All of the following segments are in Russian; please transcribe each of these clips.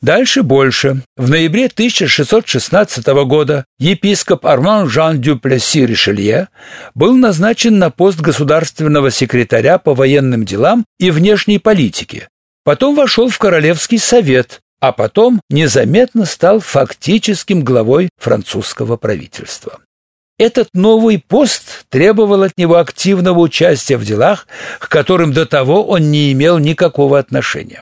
Дальше больше. В ноябре 1616 года епископ Арман Жан Дюплесси Ришелье был назначен на пост государственного секретаря по военным делам и внешней политике. Потом вошел в Королевский совет, а потом незаметно стал фактическим главой французского правительства. Этот новый пост требовал от него активного участия в делах, к которым до того он не имел никакого отношения.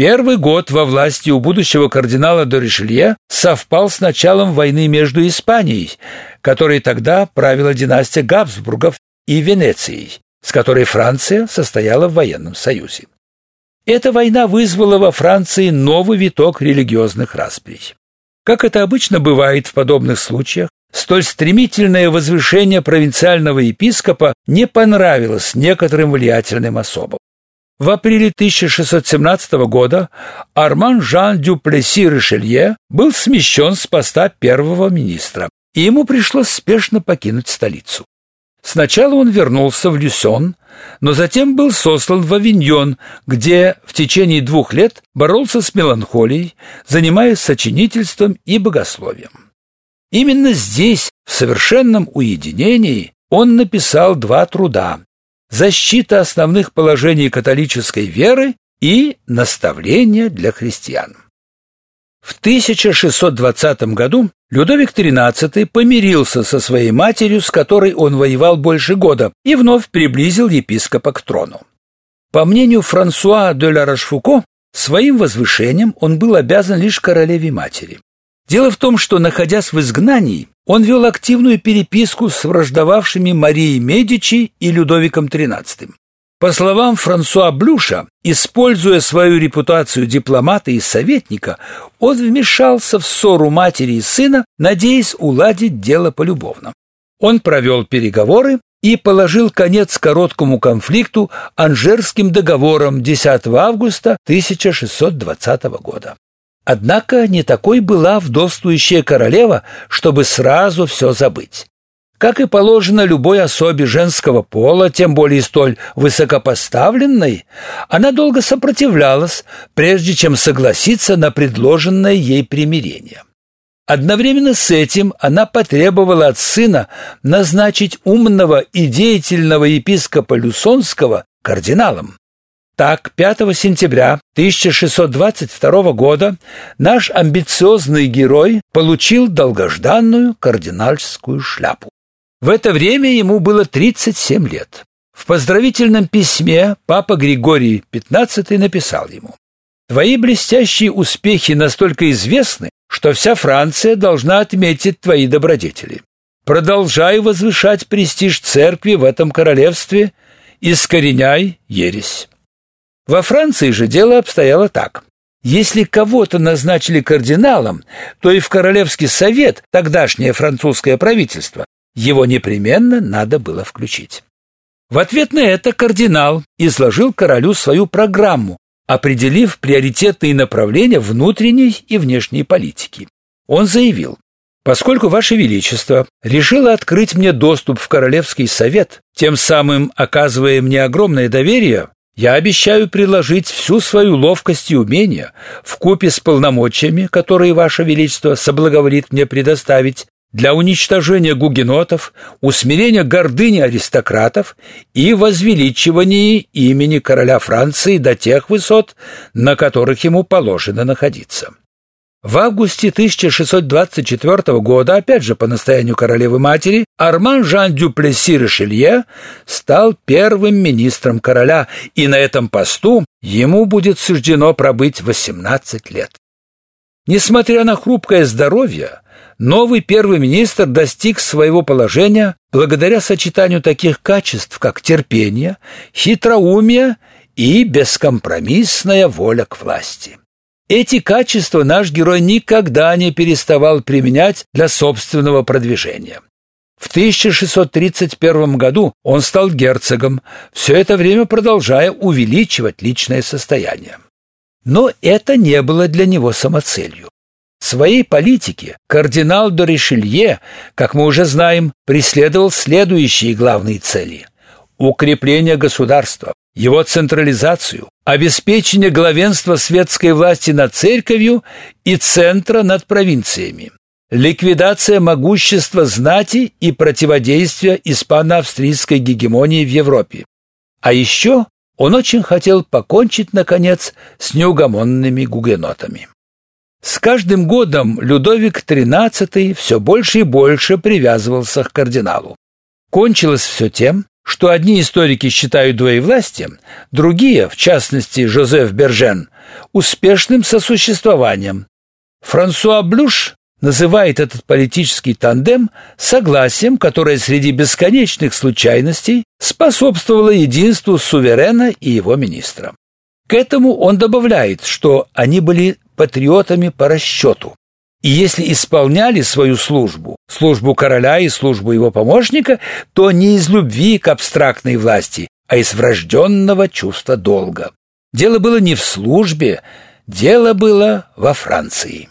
Первый год во власти у будущего кардинала де Ришелье совпал с началом войны между Испанией, которой тогда правила династия Габсбургов, и Венецией, с которой Франция состояла в военном союзе. Эта война вызвала во Франции новый виток религиозных расприй. Как это обычно бывает в подобных случаях, столь стремительное возвышение провинциального епископа не понравилось некоторым влиятельным особам. В апреле 1617 года Арман Жан Дюплесси Ришелье был смещен с поста первого министра, и ему пришлось спешно покинуть столицу. Сначала он вернулся в Люсон, но затем был сослан в Авиньон, где в течение двух лет боролся с меланхолией, занимаясь сочинительством и богословием. Именно здесь, в совершенном уединении, он написал два труда защита основных положений католической веры и наставления для христиан. В 1620 году Людовик XIII помирился со своей матерью, с которой он воевал больше года, и вновь приблизил епископа к трону. По мнению Франсуа де ла Рошфуко, своим возвышением он был обязан лишь королеве матери. Дело в том, что, находясь в изгнании, он вел активную переписку с враждовавшими Марией Медичи и Людовиком XIII. По словам Франсуа Блюша, используя свою репутацию дипломата и советника, он вмешался в ссору матери и сына, надеясь уладить дело полюбовно. Он провел переговоры и положил конец короткому конфликту Анжерским договором 10 августа 1620 года. Однако не такой была вдовствующая королева, чтобы сразу все забыть. Как и положено любой особе женского пола, тем более столь высокопоставленной, она долго сопротивлялась, прежде чем согласиться на предложенное ей примирение. Одновременно с этим она потребовала от сына назначить умного и деятельного епископа Люсонского кардиналом. Так, 5 сентября 1622 года наш амбициозный герой получил долгожданную кардинальскую шляпу. В это время ему было 37 лет. В поздравительном письме папа Григорий XV написал ему: Твои блестящие успехи настолько известны, что вся Франция должна отметить твои добродетели. Продолжай возвышать престиж церкви в этом королевстве, искореняй ересь. Во Франции же дело обстояло так. Если кого-то назначили кардиналом, то и в Королевский совет, тогдашнее французское правительство, его непременно надо было включить. В ответ на это кардинал изложил королю свою программу, определив приоритетные направления внутренней и внешней политики. Он заявил: Поскольку Ваше Величество решило открыть мне доступ в Королевский совет, тем самым оказывая мне огромное доверие, я обещаю приложить всю свою ловкость и умение в купе с полномочиями, которые ваше величество соблаговолит мне предоставить, для уничтожения гугенотов, усмирения гордыни аристократов и возвеличивания имени короля Франции до тех высот, на которых ему положено находиться. В августе 1624 года, опять же по настоянию королевы-матери, Арман Жан Дюплесси Ришелье стал первым министром короля, и на этом посту ему будет суждено пробыть 18 лет. Несмотря на хрупкое здоровье, новый первый министр достиг своего положения благодаря сочетанию таких качеств, как терпение, хитроумие и бескомпромиссная воля к власти. Эти качества наш герой никогда не переставал применять для собственного продвижения. В 1631 году он стал герцогом, все это время продолжая увеличивать личное состояние. Но это не было для него самоцелью. В своей политике кардинал де Ришелье, как мы уже знаем, преследовал следующие главные цели: укрепление государства, его централизацию, обеспечение главенства светской власти над церковью и центра над провинциями, ликвидация могущества знати и противодействие испано-австрийской гегемонии в Европе. А еще он очень хотел покончить, наконец, с неугомонными гугенотами. С каждым годом Людовик XIII все больше и больше привязывался к кардиналу. Кончилось все тем, что одни историки считают двоевластием, другие, в частности Жозеф Бержен, успешным сосуществованием. Франсуа Блюш называет этот политический тандем согласием, которое среди бесконечных случайностей способствовало единству суверена и его министра. К этому он добавляет, что они были патриотами по расчету. И если исполняли свою службу, службу короля и службу его помощника, то не из любви к абстрактной власти, а из врожденного чувства долга. Дело было не в службе, дело было во Франции.